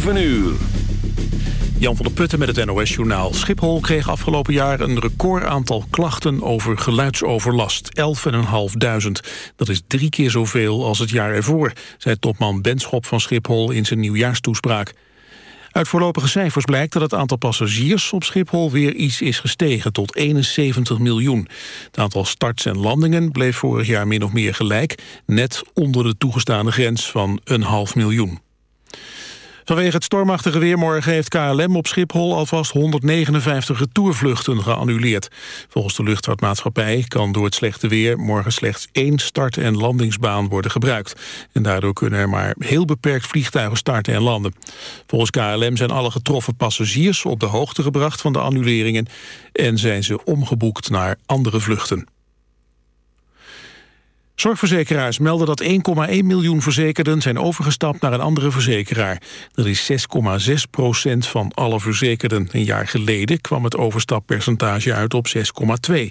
7 uur. Jan van der Putten met het NOS-journaal. Schiphol kreeg afgelopen jaar een record aantal klachten over geluidsoverlast. 11.500. Dat is drie keer zoveel als het jaar ervoor, zei topman Benschop van Schiphol in zijn nieuwjaarstoespraak. Uit voorlopige cijfers blijkt dat het aantal passagiers op Schiphol weer iets is gestegen tot 71 miljoen. Het aantal starts en landingen bleef vorig jaar min of meer gelijk, net onder de toegestane grens van een half miljoen. Vanwege het stormachtige weer morgen heeft KLM op Schiphol alvast 159 retourvluchten geannuleerd. Volgens de luchtvaartmaatschappij kan door het slechte weer morgen slechts één start- en landingsbaan worden gebruikt. En daardoor kunnen er maar heel beperkt vliegtuigen starten en landen. Volgens KLM zijn alle getroffen passagiers op de hoogte gebracht van de annuleringen en zijn ze omgeboekt naar andere vluchten. Zorgverzekeraars melden dat 1,1 miljoen verzekerden zijn overgestapt naar een andere verzekeraar. Dat is 6,6 procent van alle verzekerden. Een jaar geleden kwam het overstappercentage uit op 6,2.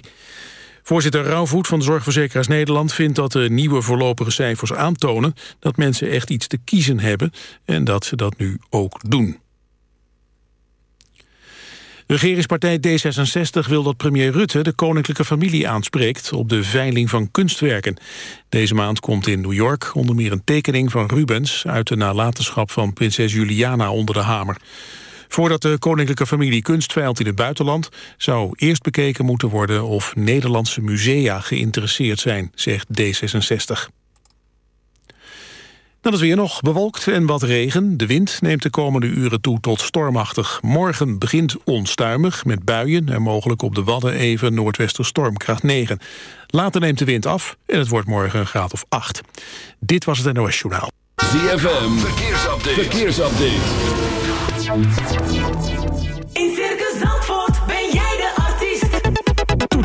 Voorzitter Rauwvoet van de Zorgverzekeraars Nederland vindt dat de nieuwe voorlopige cijfers aantonen dat mensen echt iets te kiezen hebben en dat ze dat nu ook doen. Regeringspartij D66 wil dat premier Rutte de koninklijke familie aanspreekt op de veiling van kunstwerken. Deze maand komt in New York onder meer een tekening van Rubens uit de nalatenschap van prinses Juliana onder de hamer. Voordat de koninklijke familie kunst veilt in het buitenland... zou eerst bekeken moeten worden of Nederlandse musea geïnteresseerd zijn, zegt D66. Dan is weer nog bewolkt en wat regen. De wind neemt de komende uren toe tot stormachtig. Morgen begint onstuimig met buien en mogelijk op de Wadden even noordwester stormkracht 9. Later neemt de wind af en het wordt morgen een graad of 8. Dit was het NOS Journaal. ZFM, verkeersupdate. verkeersupdate.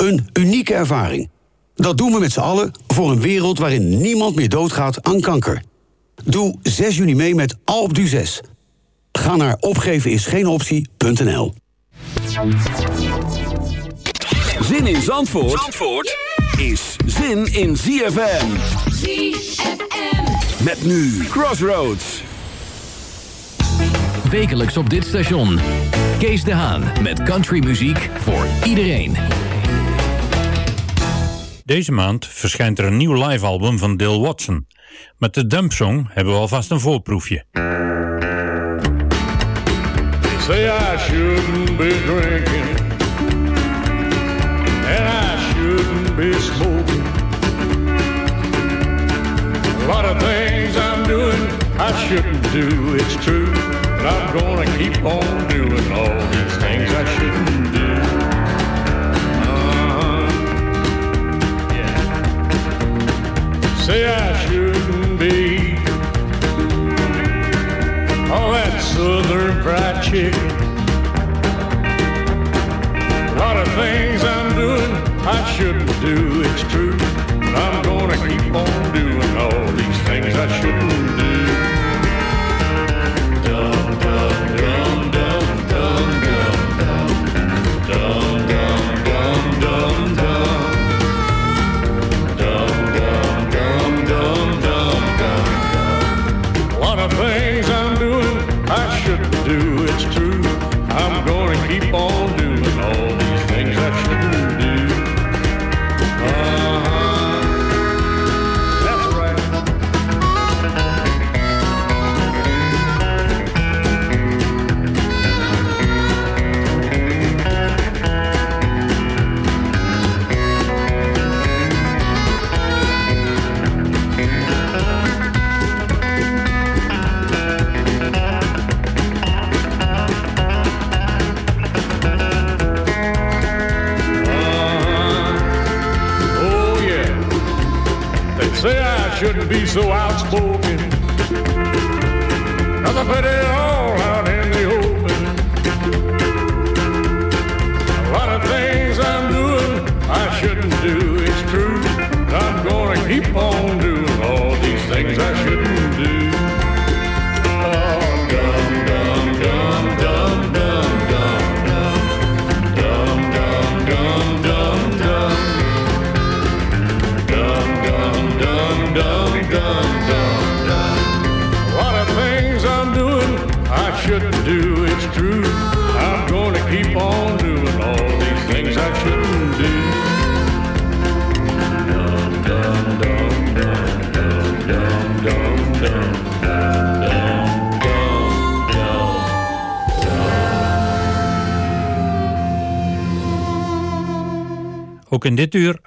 Een unieke ervaring. Dat doen we met z'n allen voor een wereld waarin niemand meer doodgaat aan kanker. Doe 6 juni mee met Alpe d'Huez. Ga naar opgevenisgeenoptie.nl Zin in Zandvoort, Zandvoort is zin in ZFM. ZFM. Met nu Crossroads. Wekelijks op dit station. Kees de Haan met countrymuziek voor iedereen. Deze maand verschijnt er een nieuw live-album van Dale Watson. Met de Dump Song hebben we alvast een voorproefje. Say I shouldn't be drinking and I shouldn't be smoking. A lot of things I'm doing I shouldn't do, it's true, but I'm gonna keep on doing all say I shouldn't be. Oh, all that southern fried chicken. A lot of things I'm doing I shouldn't do, it's true. But I'm gonna keep on doing all these things I shouldn't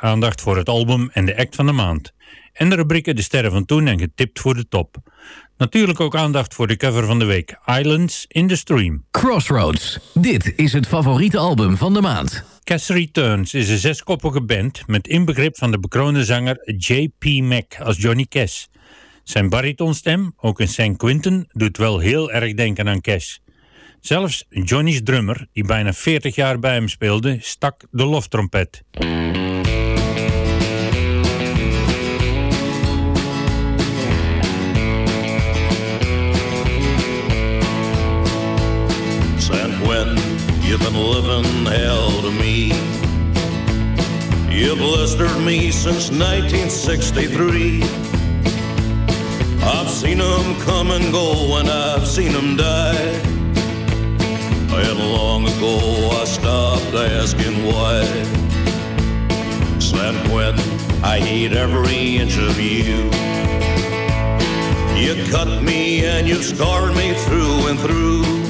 aandacht voor het album en de act van de maand. En de rubrieken De Sterren van Toen en Getipt voor de Top. Natuurlijk ook aandacht voor de cover van de week. Islands in the Stream. Crossroads. Dit is het favoriete album van de maand. Cass Returns is een zeskoppige band met inbegrip van de bekroonde zanger J.P. Mac als Johnny Cash. Zijn baritonstem, ook in San Quentin, doet wel heel erg denken aan Cash. Zelfs Johnny's drummer, die bijna 40 jaar bij hem speelde, stak de loftrompet. Been living hell to me. You blistered me since 1963. I've seen them come and go, and I've seen them die. And long ago I stopped asking why. San Quentin, I hate every inch of you. You cut me and you scarred me through and through.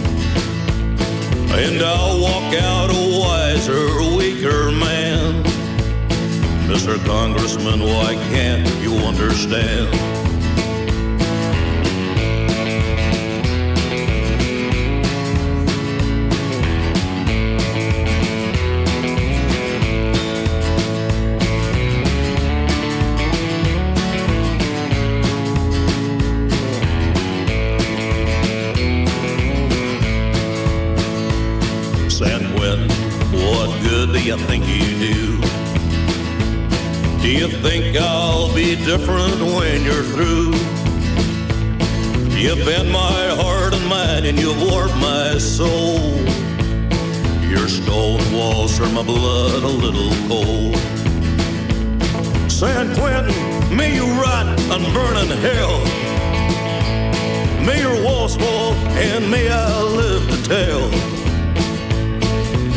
And I'll walk out a wiser, weaker man. Mr. Congressman, why can't you understand? Different when you're through? You've been my heart and mind, and you've warped my soul. Your stone walls turn my blood a little cold. San Quentin, may you rot and burn in hell. May your walls fall, and may I live to tell.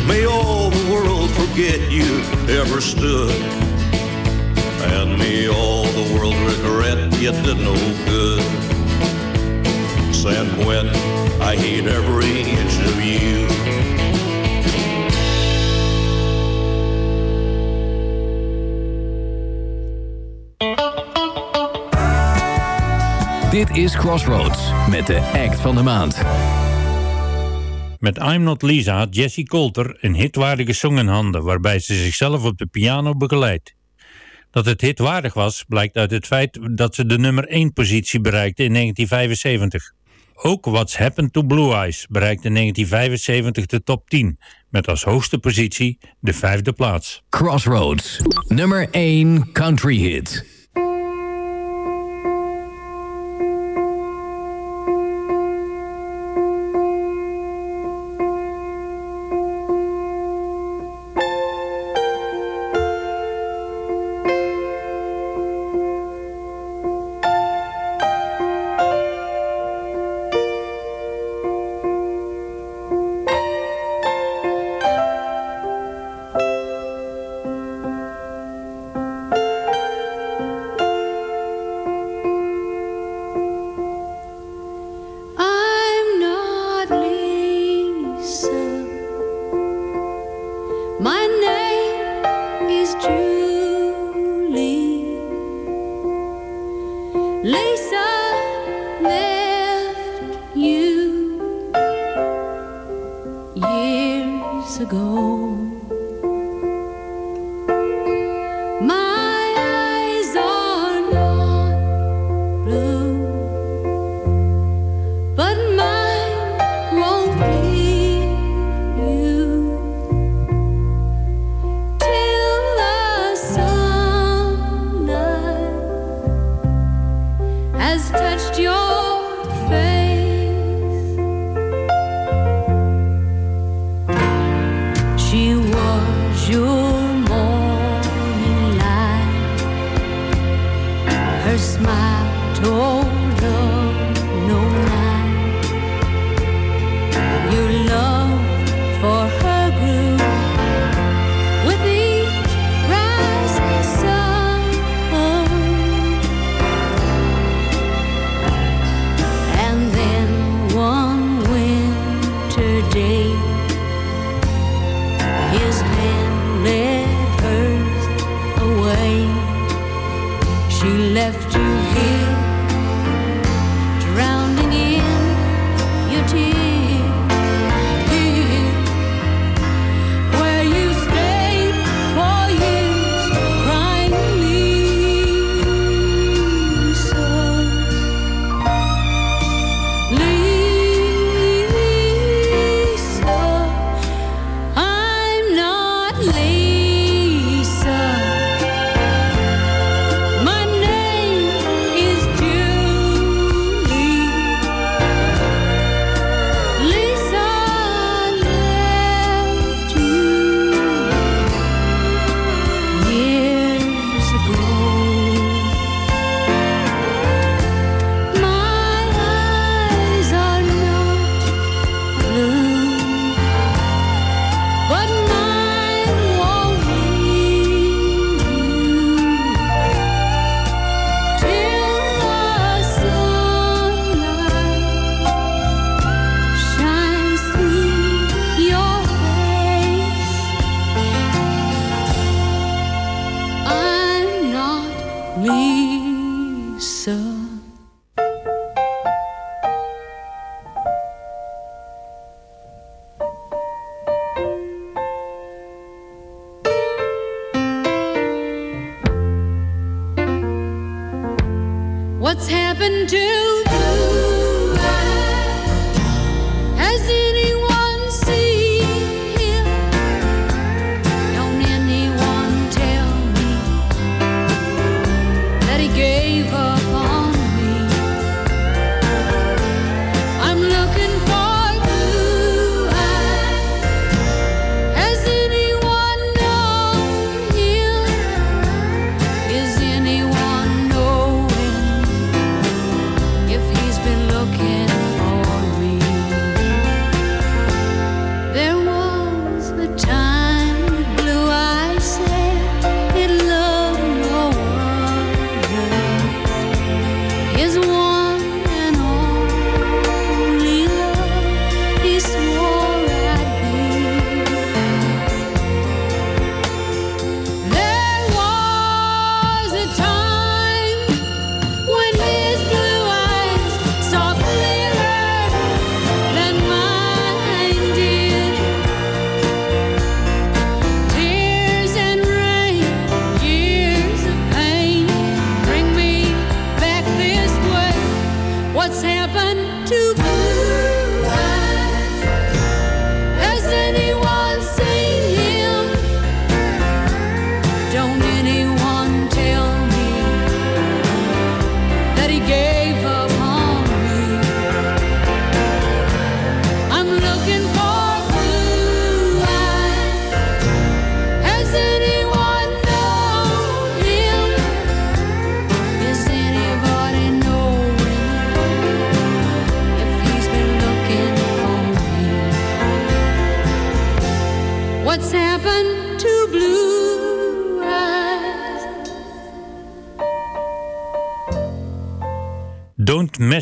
May all the world forget you ever stood. And may all the world regret you did no good. San Quentin, I hate every inch of you. Dit is Crossroads met de act van de maand. Met I'm Not Lisa had Jessie Coulter een hitwaardige song in handen... waarbij ze zichzelf op de piano begeleidt. Dat het hitwaardig was blijkt uit het feit dat ze de nummer 1 positie bereikte in 1975. Ook What's Happened to Blue Eyes bereikte in 1975 de top 10, met als hoogste positie de vijfde plaats. Crossroads, nummer 1 country hit. years ago.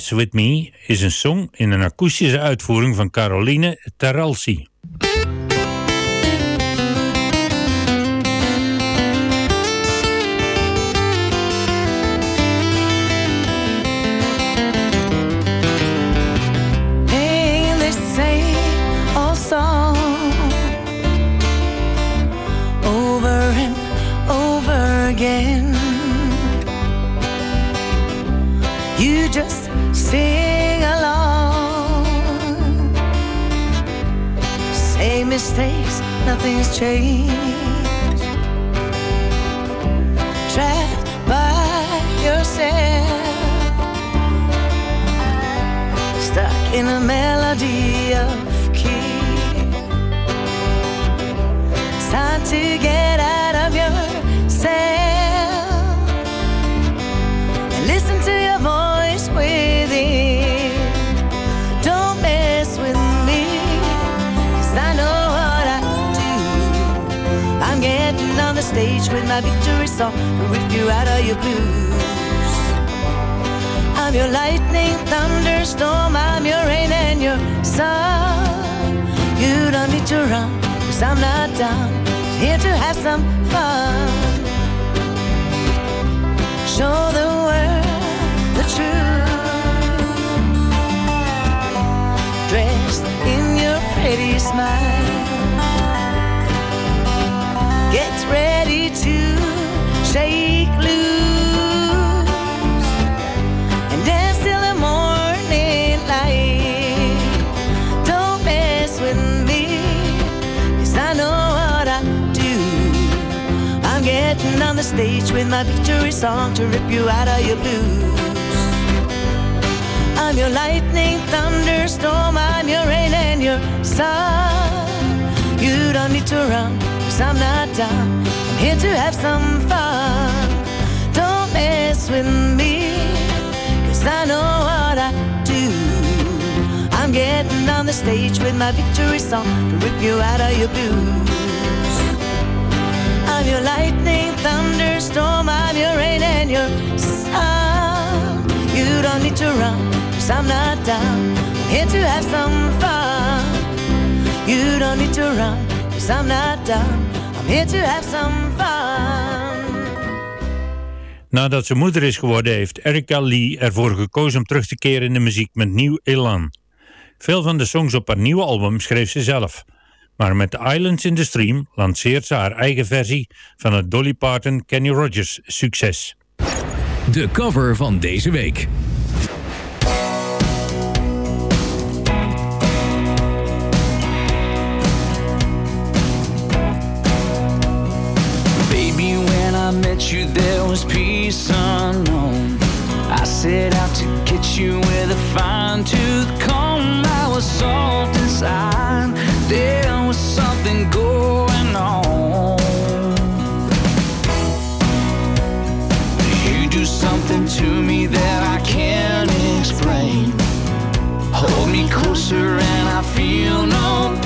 Mess With Me is een song in een akoestische uitvoering van Caroline Taralsi. change. My victory song to rip you out of your blues. I'm your lightning, thunderstorm. I'm your rain and your sun. You don't need to run, cause I'm not down. Here to have some fun. Show the world the truth. Dressed in your pretty smile. Ready to shake loose and dance till the morning light. Don't mess with me, cause I know what I do. I'm getting on the stage with my victory song to rip you out of your blues. I'm your lightning, thunderstorm, I'm your rain and your sun. You don't need to run, cause I'm not down. I'm here to have some fun. Don't mess with me, cause I know what I do. I'm getting on the stage with my victory song to rip you out of your blues. I'm your lightning, thunderstorm, I'm your rain and your sun. You don't need to run, cause I'm not down. I'm here to have some fun. You don't need to run, cause I'm not down. I'm here to have some fun. Nadat ze moeder is geworden heeft Erika Lee ervoor gekozen om terug te keren in de muziek met nieuw elan. Veel van de songs op haar nieuwe album schreef ze zelf. Maar met The Islands in the Stream lanceert ze haar eigen versie van het Dolly Parton Kenny Rogers succes. De cover van deze week. There was peace unknown. I set out to get you with a fine tooth comb. I was soft inside. There was something going on. You do something to me that I can't explain. Hold me closer and I feel no pain.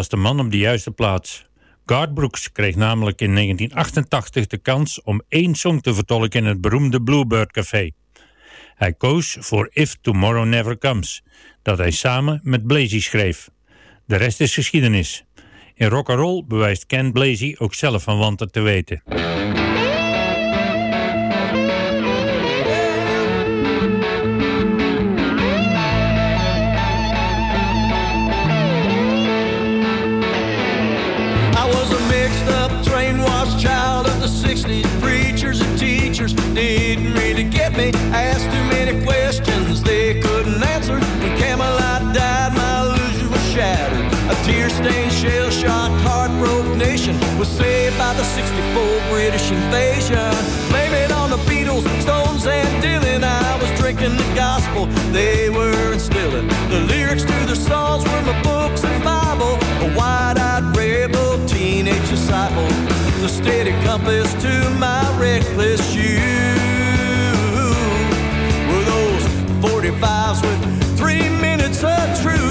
Was de man op de juiste plaats. Garth Brooks kreeg namelijk in 1988 de kans om één song te vertolken in het beroemde Bluebird Café. Hij koos voor If Tomorrow Never Comes, dat hij samen met Blazy schreef. De rest is geschiedenis. In rock'n'roll bewijst Ken Blazy ook zelf van wanten te weten. 64 British invasion. Blame it on the Beatles, Stones, and Dylan. I was drinking the gospel they were instilling. The lyrics to their songs were my books and Bible. A wide eyed rebel, teenage disciple. The steady compass to my reckless youth. Were those 45s with three minutes of truth?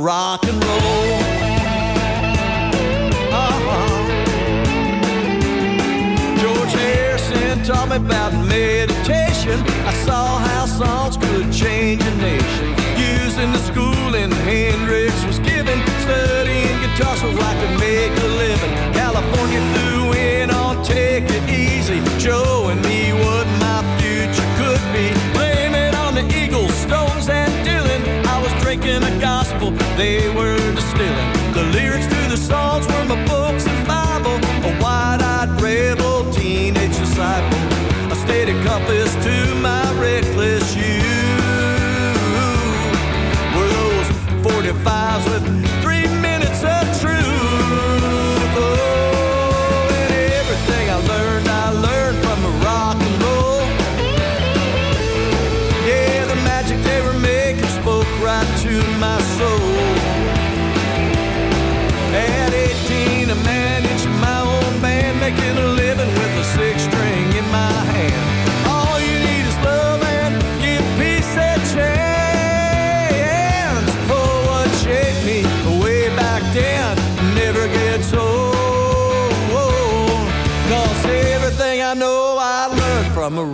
Rock and roll. Uh-huh. George Harrison taught me about meditation. I saw how songs could change a nation. Using the schooling Hendrix was given, studying guitar so I could make a living. California flew in on Take It Easy, showing me what Was the gospel they were distilling. The lyrics to the songs were my books and Bible. A wide-eyed rebel, teenage disciple. A steady compass to my reckless youth. Were those 45s with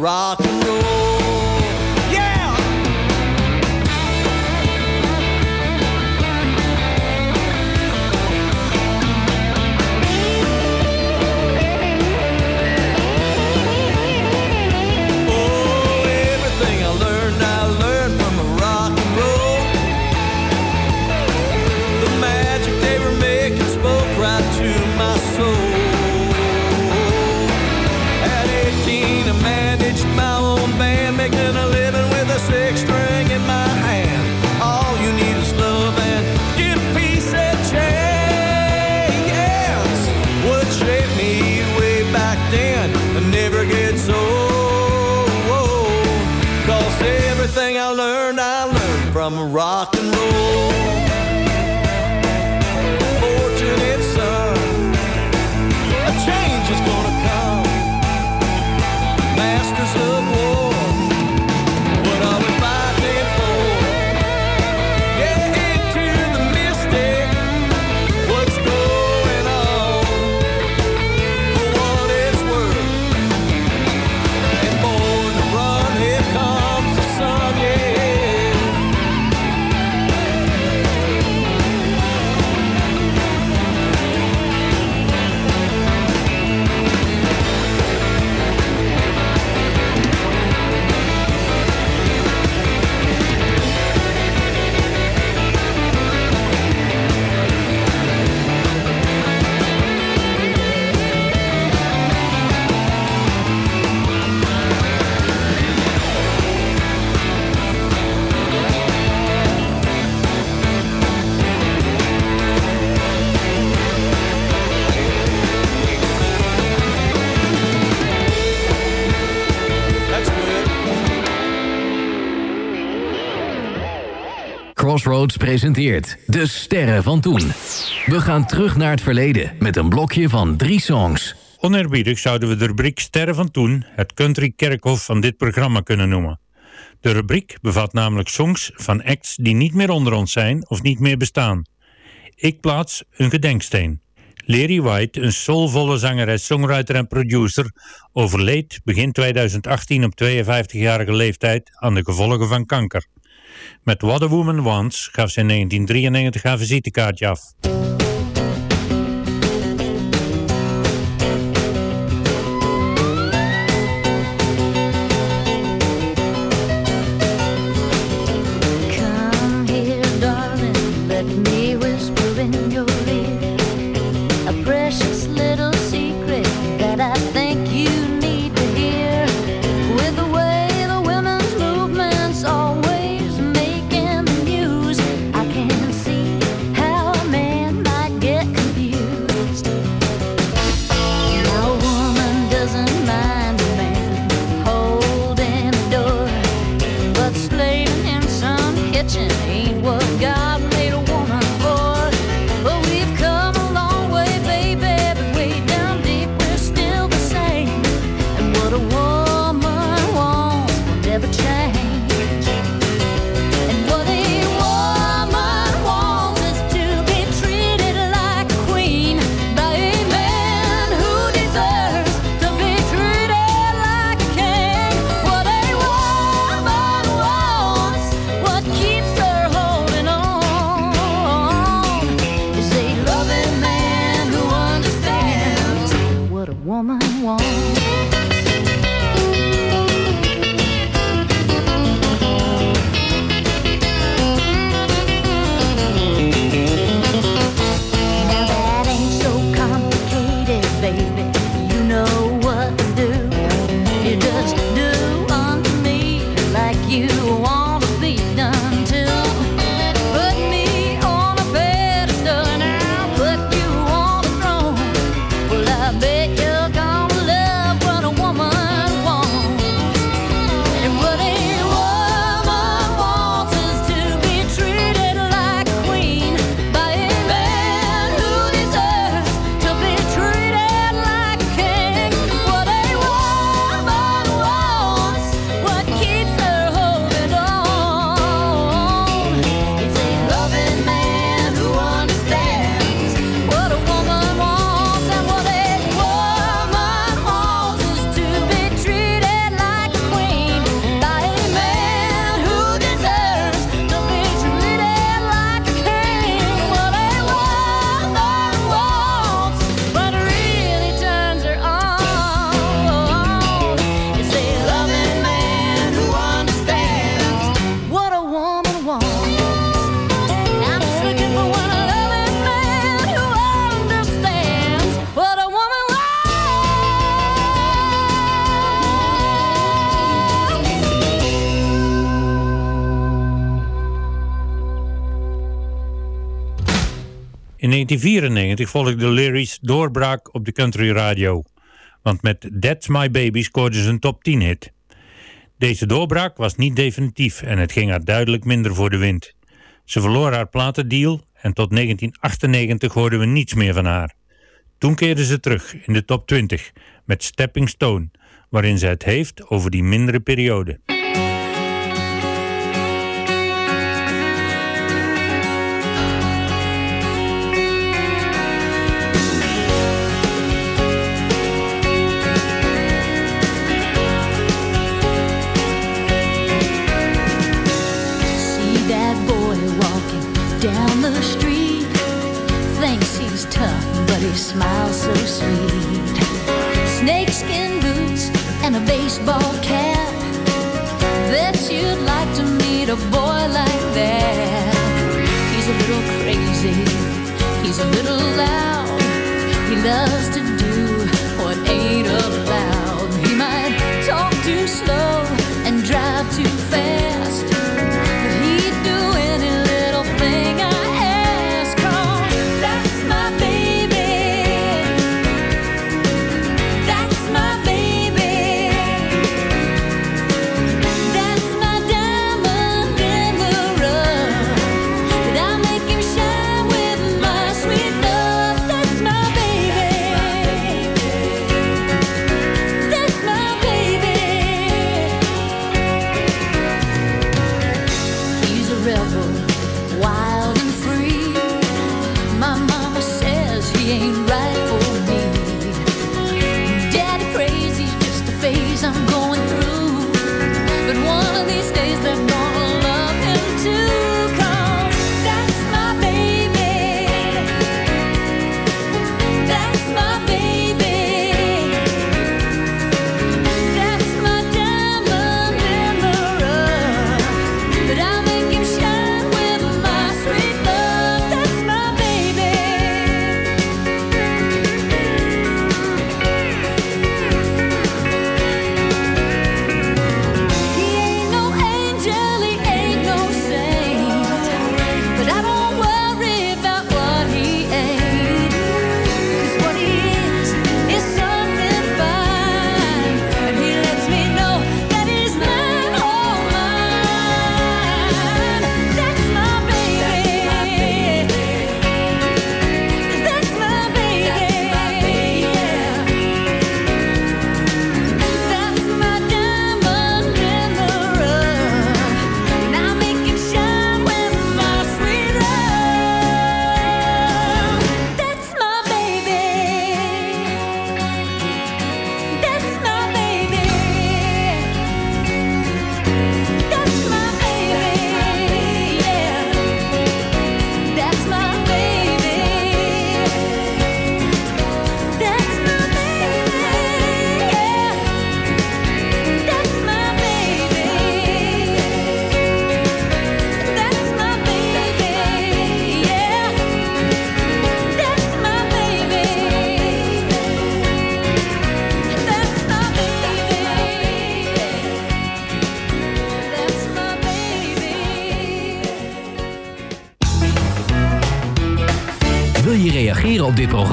rock Crossroads presenteert De Sterren van Toen. We gaan terug naar het verleden met een blokje van drie songs. Oneerbiedig zouden we de rubriek Sterren van Toen het country kerkhof van dit programma kunnen noemen. De rubriek bevat namelijk songs van acts die niet meer onder ons zijn of niet meer bestaan. Ik plaats een gedenksteen. Larry White, een soulvolle zangeres, songwriter en producer, overleed begin 2018 op 52-jarige leeftijd aan de gevolgen van kanker. Met What a Woman Wants gaf ze in 1993 haar visitekaartje af. want. volgde Leary's doorbraak op de country radio. Want met That's My Baby scoorde ze een top 10 hit. Deze doorbraak was niet definitief en het ging haar duidelijk minder voor de wind. Ze verloor haar platendeal en tot 1998 hoorden we niets meer van haar. Toen keerde ze terug in de top 20 met Stepping Stone, waarin ze het heeft over die mindere periode. a little loud. He loves to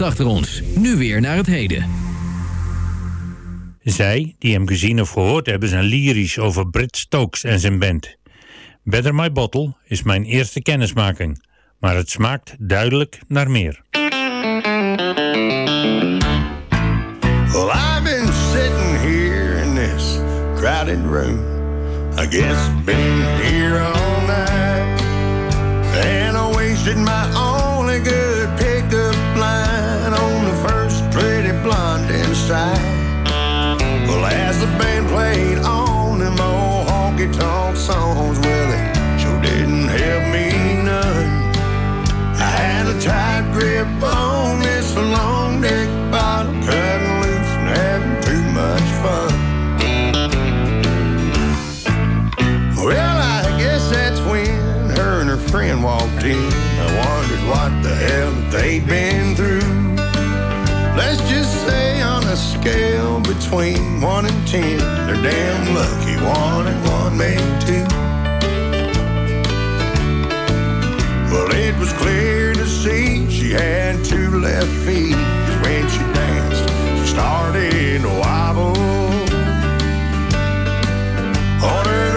achter ons. Nu weer naar het heden. Zij die hem gezien of gehoord hebben zijn lyrisch over Brit Stokes en zijn band. Better My Bottle is mijn eerste kennismaking, maar het smaakt duidelijk naar meer. Well, sitting here in this crowded room. I guess here all night. And I wasted my only side. Well, as the band played on them old honky tonk songs, well, it sure didn't help me none. I had a tight grip on this long neck bottle, cutting loose and having too much fun. Well, I guess that's when her and her friend walked in. I wondered what the hell they'd been scale between one and ten. They're damn lucky one and one made two. Well, it was clear to see she had two left feet. Cause when she danced, she started to wobble. On her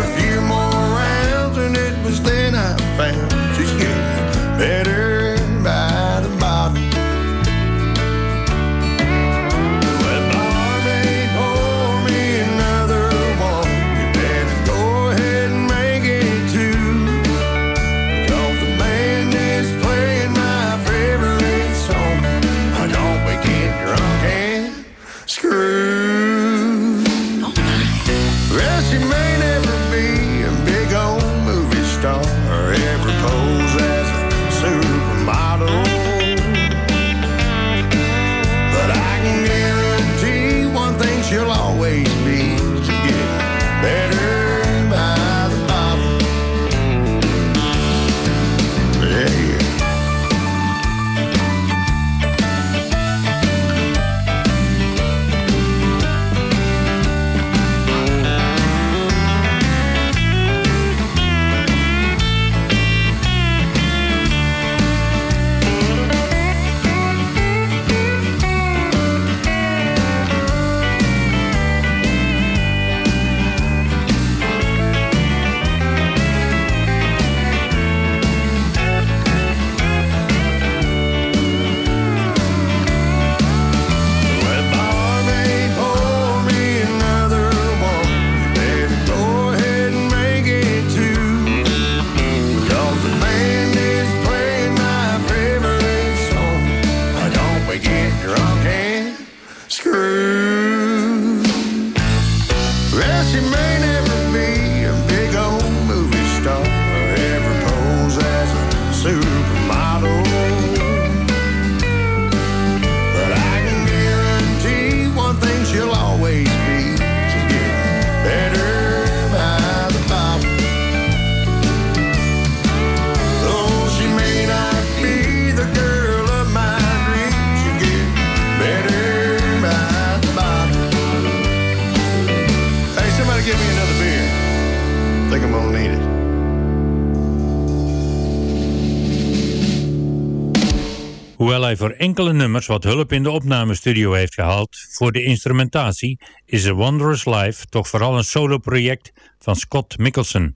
voor enkele nummers wat hulp in de opnamestudio heeft gehaald voor de instrumentatie, is 'The Wondrous Life toch vooral een soloproject van Scott Mickelson,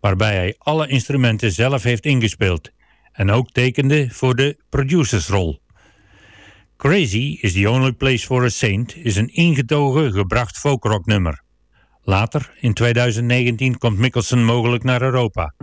waarbij hij alle instrumenten zelf heeft ingespeeld en ook tekende voor de producersrol. Crazy is the Only Place for a Saint is een ingetogen gebracht folkrocknummer. Later, in 2019, komt Mickelson mogelijk naar Europa.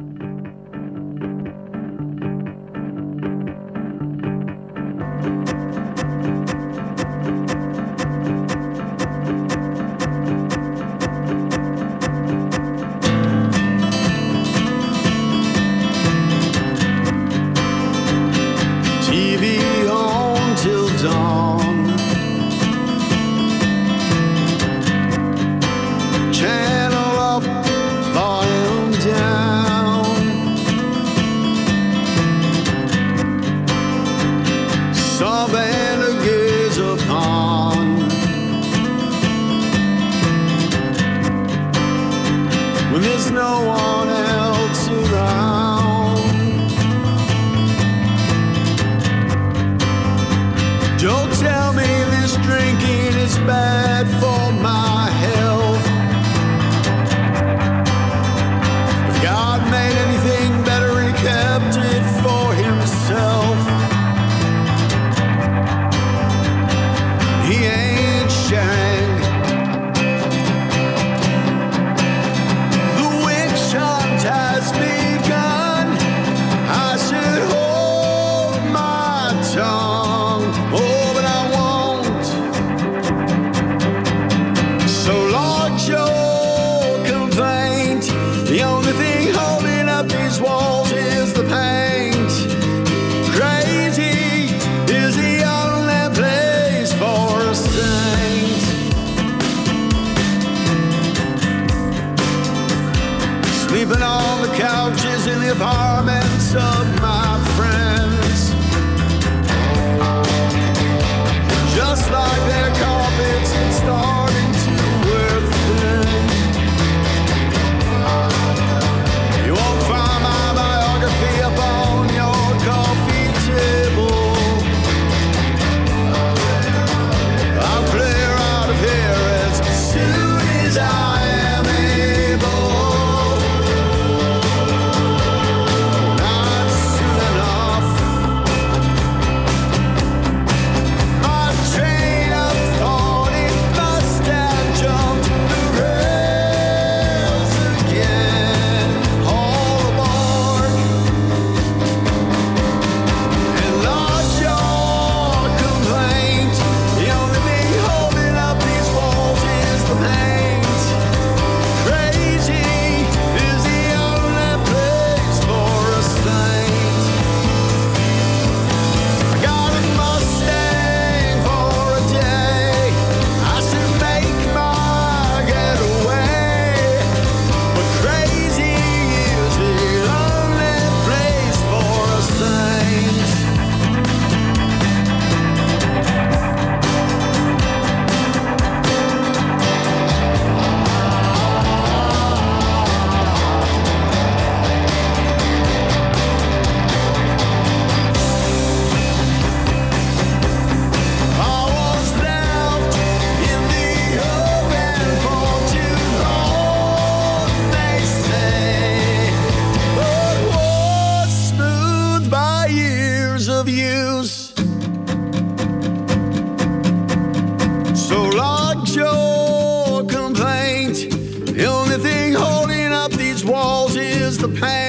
The only thing holding up these walls is the pain.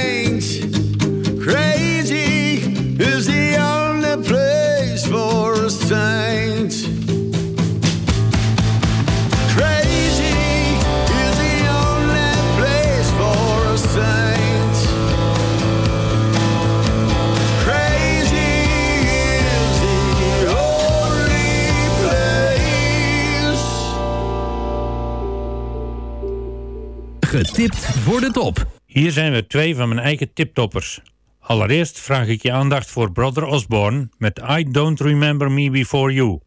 Getipt voor de top. Hier zijn we twee van mijn eigen tiptoppers. Allereerst vraag ik je aandacht voor Brother Osborne met I Don't Remember Me Before You.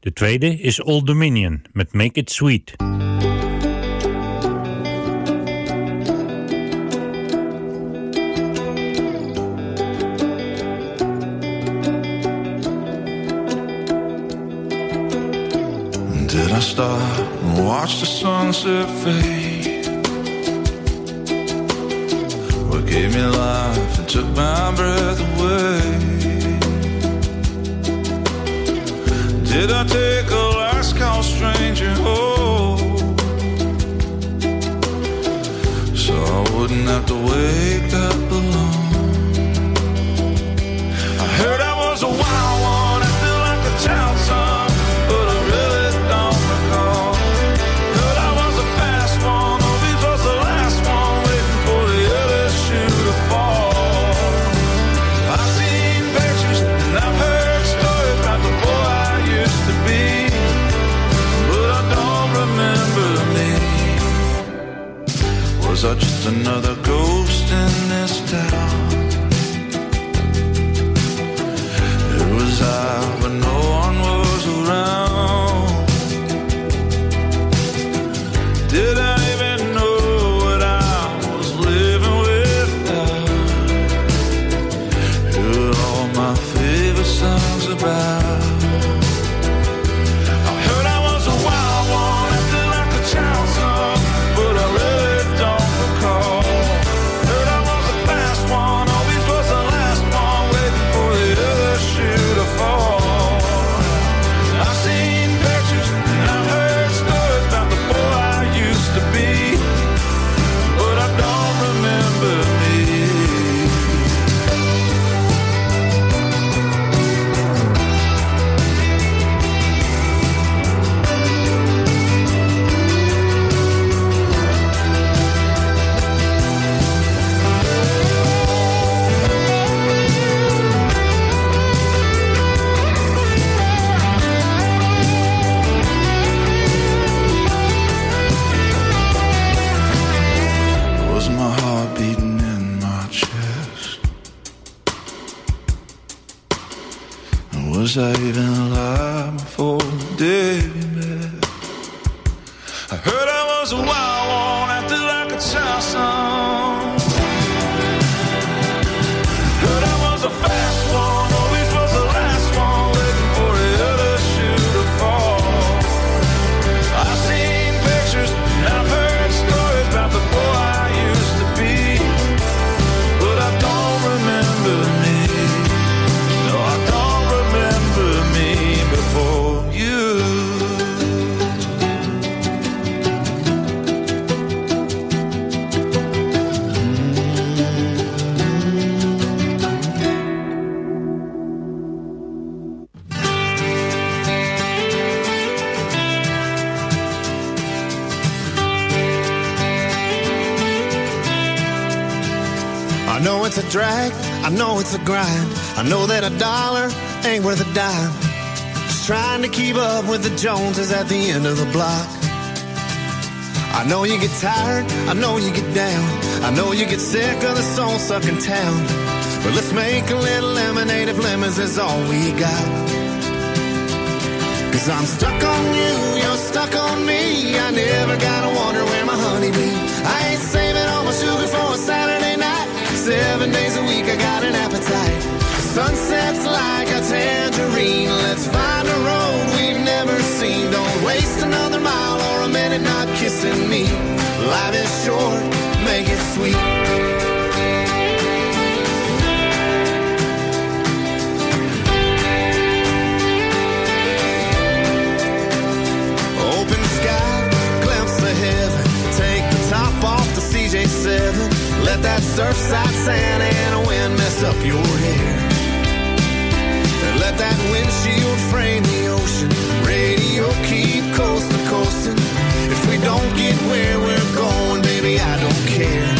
De tweede is Old Dominion met Make It Sweet. Did I stop and watch the sunset fade? Gave me life and took my breath away? Did I take a last call stranger home? So I wouldn't have to wake up alone. Just another ghost in this town? I know it's a grind. I know that a dollar ain't worth a dime. Just trying to keep up with the Joneses at the end of the block. I know you get tired, I know you get down. I know you get sick of the soul sucking town. But let's make a little lemonade if lemons is all we got. Cause I'm stuck on you, you're stuck on me. I never gotta wonder where my honey be. I ain't saving all my sugar for a Saturday. Seven days a week, I got an appetite. Sunset's like a tangerine. Let's find a road we've never seen. Don't waste another mile or a minute not kissing me. Life is short, make it sweet. Let that surfside sand and a wind mess up your hair. And let that windshield frame the ocean. Radio keep coast to coasting. If we don't get where we're going, baby, I don't care.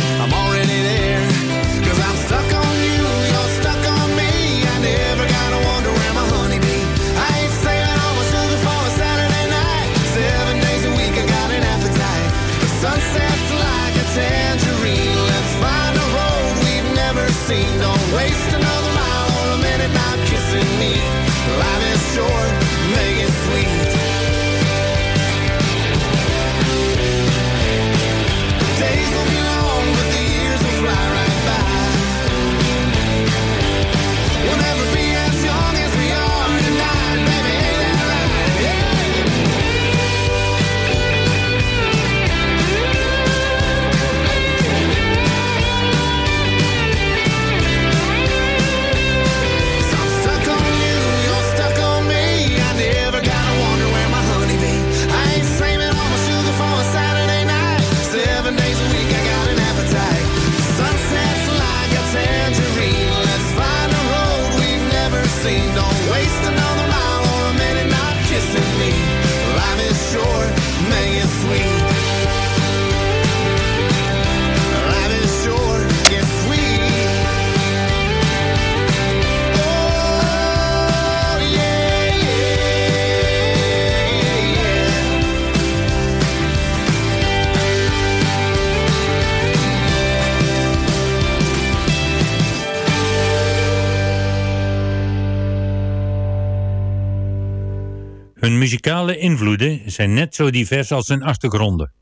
Invloeden zijn net zo divers als hun achtergronden.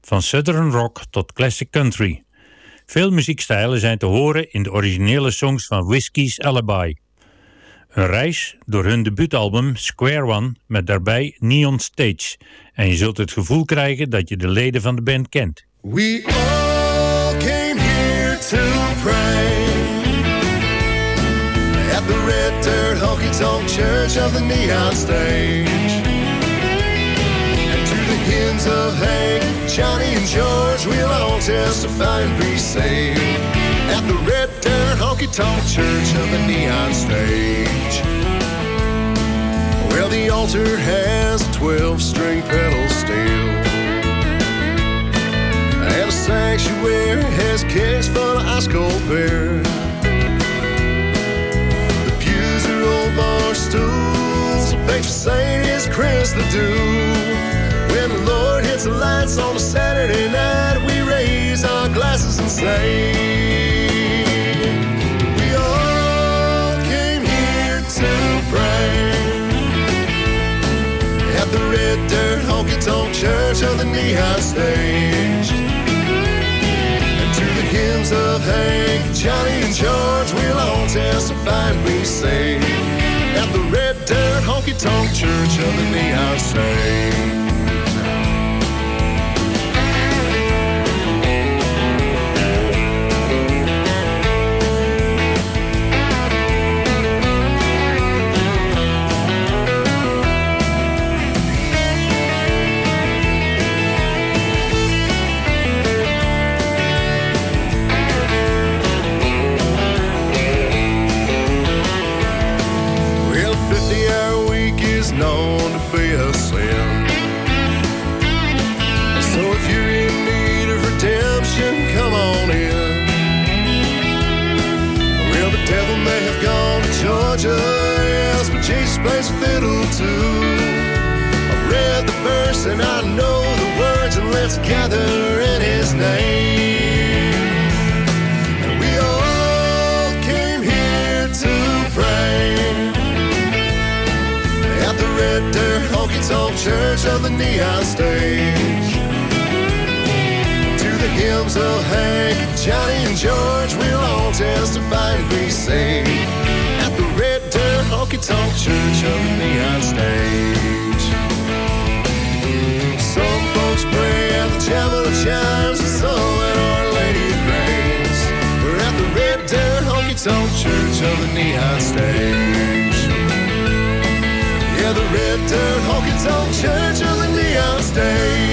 Van southern rock tot classic country. Veel muziekstijlen zijn te horen in de originele songs van Whiskey's Alibi. Een reis door hun debuutalbum Square One met daarbij Neon Stage. En je zult het gevoel krijgen dat je de leden van de band kent. We all came here to pray at the red dirt honky tonk church of the neon stage. The of Hank, Johnny, and George, we'll all testify and be saved at the red dirt honky tonk church of the neon stage. Well, the altar has a 12 string pedal steel. And a sanctuary has a full of ice cold beer. The pews are old bar stools. The patron saint is Chris the Dew. The lights on a Saturday night, we raise our glasses and say, We all came here to pray at the red dirt honky tonk church of the neon stage. And to the hymns of Hank, Johnny, and George, we'll all testify and be saved at the red dirt honky tonk church of the neon stage. And I know the words, and let's gather in his name. And we all came here to pray at the red dirt honky tonk church of the neon stage. To the hymns of Hank, Johnny, and George, we'll all testify and be saved at the red dirt honky tonk church of the neon stage. Pray at the chimes, and Our Lady of Grace. We're at the red dirt honky tonk church of the neon stage. Yeah, the red dirt honky tonk church of the neon stage.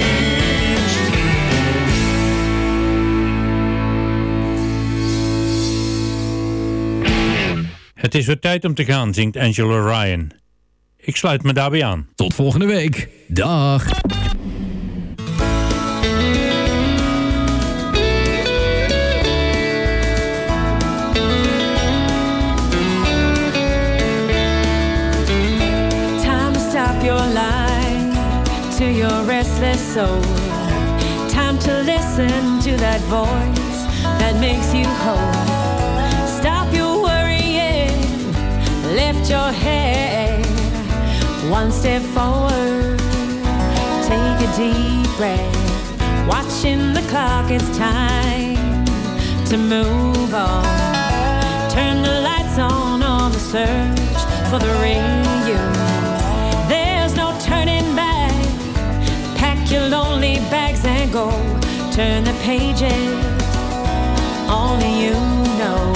Het is weer tijd om te gaan, zingt Angela Ryan. Ik sluit me daarbij aan. Tot volgende week. Dag. Soul. Time to listen to that voice that makes you whole. Stop your worrying, lift your head one step forward. Take a deep breath. Watching the clock, it's time to move on. Turn the lights on on the search for the real. There's Pack your lonely bags and go. Turn the pages. Only you know.